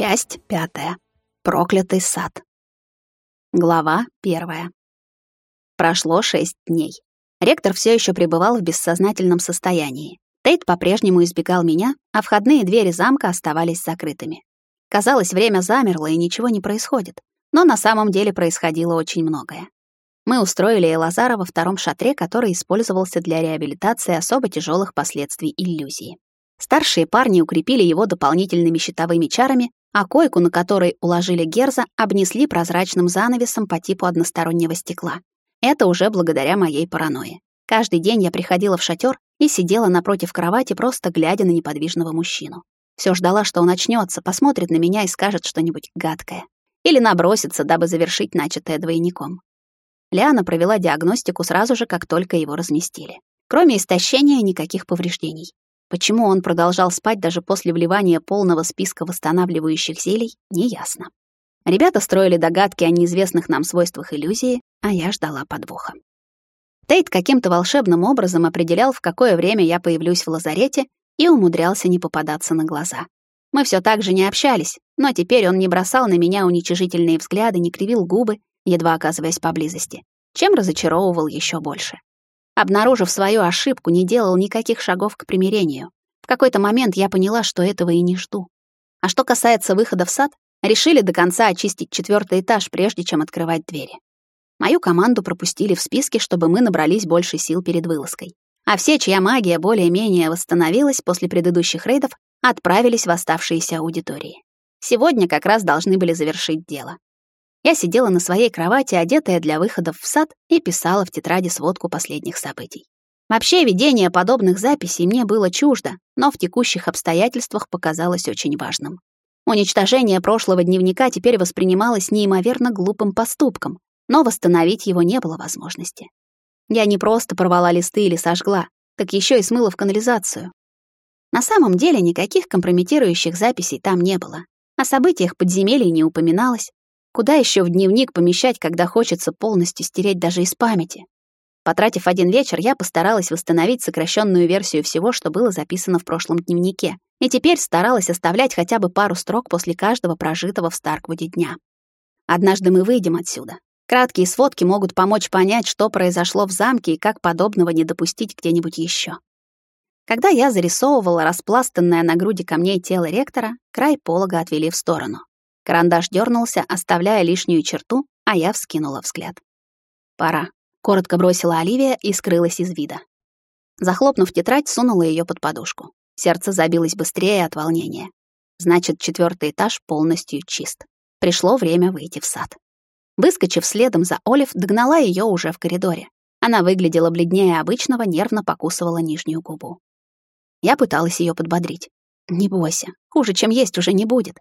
Часть пятая. Проклятый сад. Глава первая. Прошло шесть дней. Ректор все еще пребывал в бессознательном состоянии. Тейт по-прежнему избегал меня, а входные двери замка оставались закрытыми. Казалось, время замерло и ничего не происходит. Но на самом деле происходило очень многое. Мы устроили Элазара во втором шатре, который использовался для реабилитации особо тяжелых последствий иллюзии. Старшие парни укрепили его дополнительными щитовыми чарами, а койку, на которой уложили Герза, обнесли прозрачным занавесом по типу одностороннего стекла. Это уже благодаря моей паранойи. Каждый день я приходила в шатер и сидела напротив кровати, просто глядя на неподвижного мужчину. Все ждала, что он очнется, посмотрит на меня и скажет что-нибудь гадкое. Или набросится, дабы завершить начатое двойником. Лиана провела диагностику сразу же, как только его разместили. Кроме истощения, никаких повреждений. Почему он продолжал спать даже после вливания полного списка восстанавливающих зелий, неясно. Ребята строили догадки о неизвестных нам свойствах иллюзии, а я ждала подвоха. Тейт каким-то волшебным образом определял, в какое время я появлюсь в лазарете, и умудрялся не попадаться на глаза. Мы все так же не общались, но теперь он не бросал на меня уничижительные взгляды, не кривил губы, едва оказываясь поблизости, чем разочаровывал еще больше обнаружив свою ошибку, не делал никаких шагов к примирению. В какой-то момент я поняла, что этого и не жду. А что касается выхода в сад, решили до конца очистить четвертый этаж, прежде чем открывать двери. Мою команду пропустили в списке, чтобы мы набрались больше сил перед вылазкой. А все, чья магия более-менее восстановилась после предыдущих рейдов, отправились в оставшиеся аудитории. Сегодня как раз должны были завершить дело. Я сидела на своей кровати, одетая для выходов в сад, и писала в тетради сводку последних событий. Вообще, ведение подобных записей мне было чуждо, но в текущих обстоятельствах показалось очень важным. Уничтожение прошлого дневника теперь воспринималось неимоверно глупым поступком, но восстановить его не было возможности. Я не просто порвала листы или сожгла, так еще и смыла в канализацию. На самом деле никаких компрометирующих записей там не было. О событиях подземелья не упоминалось, Куда еще в дневник помещать, когда хочется полностью стереть даже из памяти? Потратив один вечер, я постаралась восстановить сокращенную версию всего, что было записано в прошлом дневнике, и теперь старалась оставлять хотя бы пару строк после каждого прожитого в Старквуде дня. Однажды мы выйдем отсюда. Краткие сводки могут помочь понять, что произошло в замке и как подобного не допустить где-нибудь еще. Когда я зарисовывала распластанное на груди камней тело ректора, край полога отвели в сторону. Карандаш дернулся, оставляя лишнюю черту, а я вскинула взгляд. «Пора», — коротко бросила Оливия и скрылась из вида. Захлопнув тетрадь, сунула ее под подушку. Сердце забилось быстрее от волнения. Значит, четвертый этаж полностью чист. Пришло время выйти в сад. Выскочив следом за Олив, догнала ее уже в коридоре. Она выглядела бледнее обычного, нервно покусывала нижнюю губу. Я пыталась ее подбодрить. «Не бойся, хуже, чем есть, уже не будет.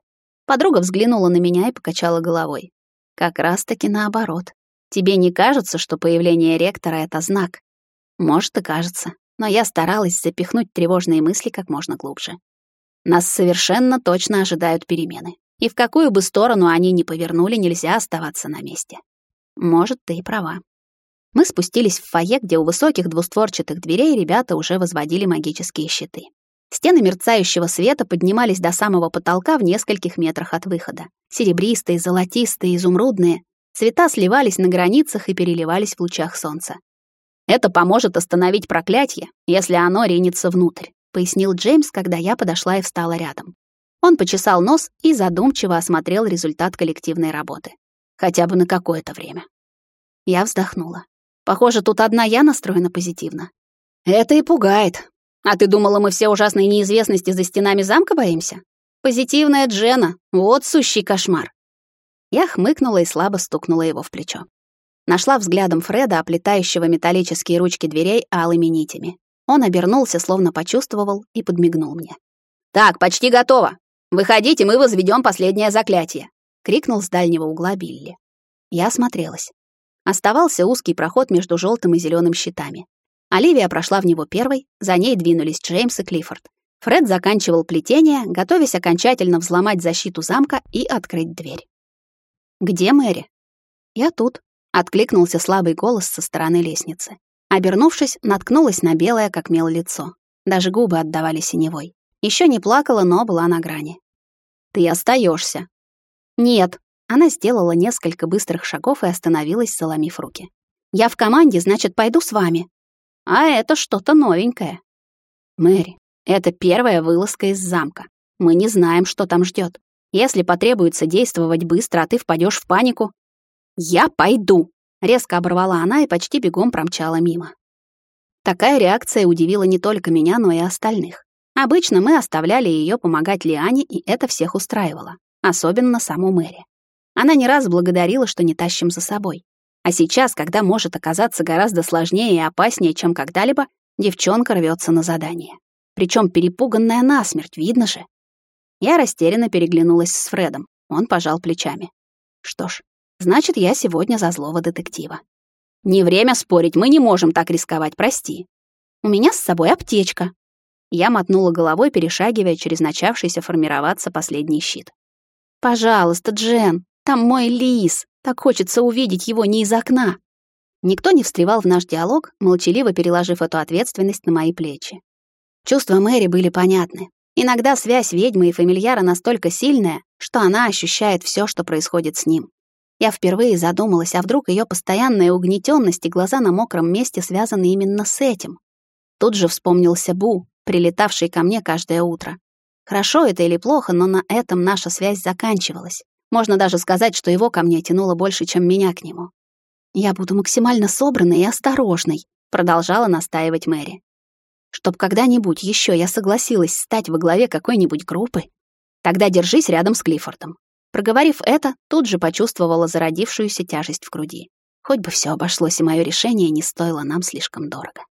Подруга взглянула на меня и покачала головой. Как раз-таки наоборот. Тебе не кажется, что появление ректора — это знак? Может, и кажется, но я старалась запихнуть тревожные мысли как можно глубже. Нас совершенно точно ожидают перемены. И в какую бы сторону они ни повернули, нельзя оставаться на месте. Может, ты и права. Мы спустились в фойе, где у высоких двустворчатых дверей ребята уже возводили магические щиты. Стены мерцающего света поднимались до самого потолка в нескольких метрах от выхода. Серебристые, золотистые, изумрудные. Цвета сливались на границах и переливались в лучах солнца. «Это поможет остановить проклятие, если оно ринется внутрь», пояснил Джеймс, когда я подошла и встала рядом. Он почесал нос и задумчиво осмотрел результат коллективной работы. Хотя бы на какое-то время. Я вздохнула. Похоже, тут одна я настроена позитивно. Это и пугает, а ты думала, мы все ужасные неизвестности за стенами замка боимся? Позитивная Джена, вот сущий кошмар. Я хмыкнула и слабо стукнула его в плечо. Нашла взглядом Фреда, оплетающего металлические ручки дверей алыми нитями. Он обернулся, словно почувствовал, и подмигнул мне. «Так, почти готово. Выходите, мы возведем последнее заклятие», — крикнул с дальнего угла Билли. Я осмотрелась. Оставался узкий проход между желтым и зеленым щитами. Оливия прошла в него первой, за ней двинулись Джеймс и Клиффорд. Фред заканчивал плетение, готовясь окончательно взломать защиту замка и открыть дверь. «Где Мэри?» «Я тут», — откликнулся слабый голос со стороны лестницы. Обернувшись, наткнулась на белое, как мел, лицо. Даже губы отдавали синевой. Еще не плакала, но была на грани. Ты остаешься. Нет. Она сделала несколько быстрых шагов и остановилась, заломив руки. Я в команде, значит, пойду с вами. А это что-то новенькое. Мэри, это первая вылазка из замка. Мы не знаем, что там ждет. Если потребуется действовать быстро, а ты впадешь в панику, я пойду, резко оборвала она и почти бегом промчала мимо. Такая реакция удивила не только меня, но и остальных. Обычно мы оставляли ее помогать Лиане, и это всех устраивало, особенно саму Мэри. Она не раз благодарила, что не тащим за собой. А сейчас, когда может оказаться гораздо сложнее и опаснее, чем когда-либо, девчонка рвется на задание. Причем перепуганная насмерть, видно же. Я растерянно переглянулась с Фредом. Он пожал плечами. Что ж, значит, я сегодня за злого детектива. Не время спорить, мы не можем так рисковать, прости. У меня с собой аптечка. Я мотнула головой, перешагивая через начавшийся формироваться последний щит. Пожалуйста, Джен, там мой лис. Так хочется увидеть его не из окна. Никто не встревал в наш диалог, молчаливо переложив эту ответственность на мои плечи. Чувства Мэри были понятны. Иногда связь ведьмы и фамильяра настолько сильная, что она ощущает все, что происходит с ним. Я впервые задумалась, а вдруг ее постоянная угнетенность и глаза на мокром месте связаны именно с этим. Тут же вспомнился Бу, прилетавший ко мне каждое утро. Хорошо это или плохо, но на этом наша связь заканчивалась. Можно даже сказать, что его ко мне тянуло больше, чем меня к нему. «Я буду максимально собранной и осторожной», — продолжала настаивать Мэри чтоб когда-нибудь еще я согласилась стать во главе какой-нибудь группы, тогда держись рядом с Клиффордом. Проговорив это, тут же почувствовала зародившуюся тяжесть в груди. Хоть бы все обошлось, и мое решение не стоило нам слишком дорого.